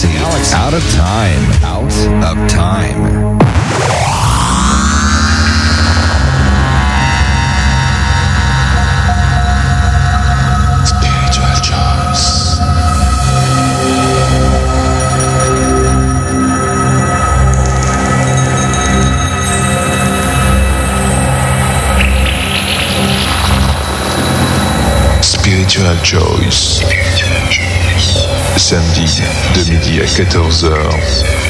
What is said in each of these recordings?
galaxy, out of time, out of time. Spiritual choice. Spiritual Choice. Samedi, de midi à 14h,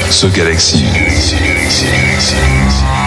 ce Galaxy. Spiritual